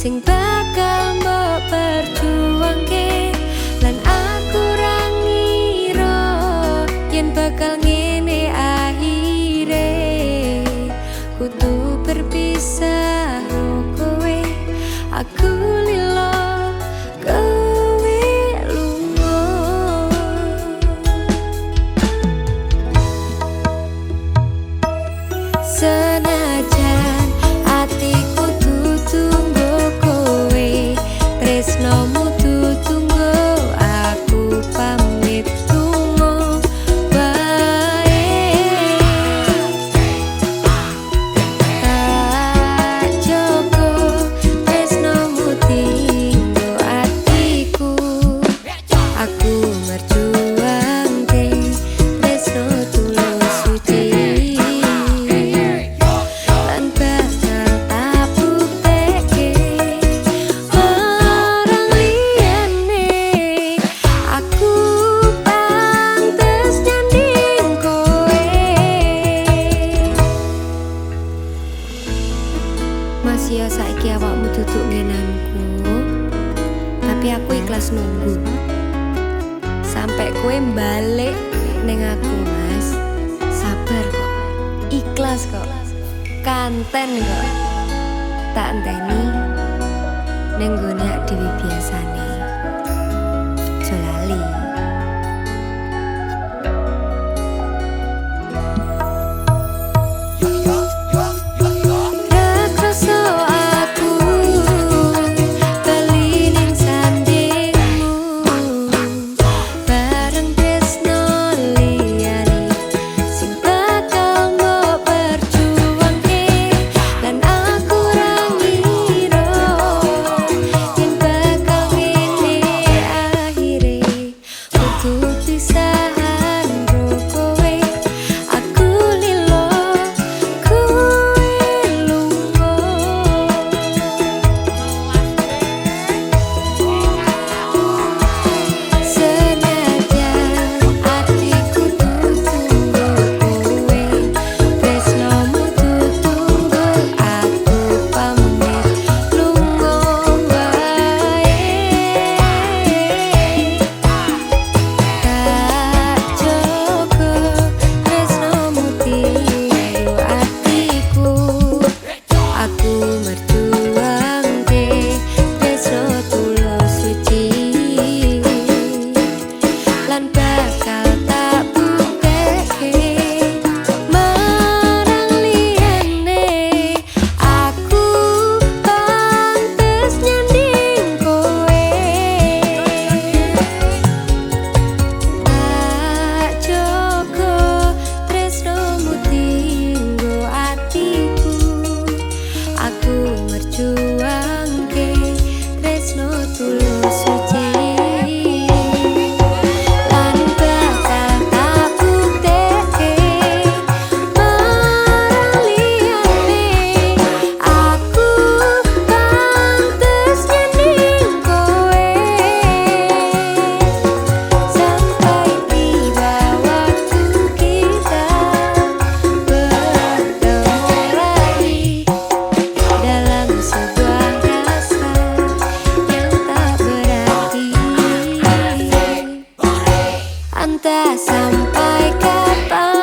sing bakal mbok perjuangke lan aku rangira yen bakal ngene akhire. Kudu berpisah kowe aku lilo kowe lungo senajan Saiki awakmu duduk ngenanku Tapi aku ikhlas nunggu. Sampai kue balik neng aku mas. Sabar kok. Ikhlas kok. Kanten kok. Tak enteni Neng gue dewi biasa nih Jolali jalan sampai kapan?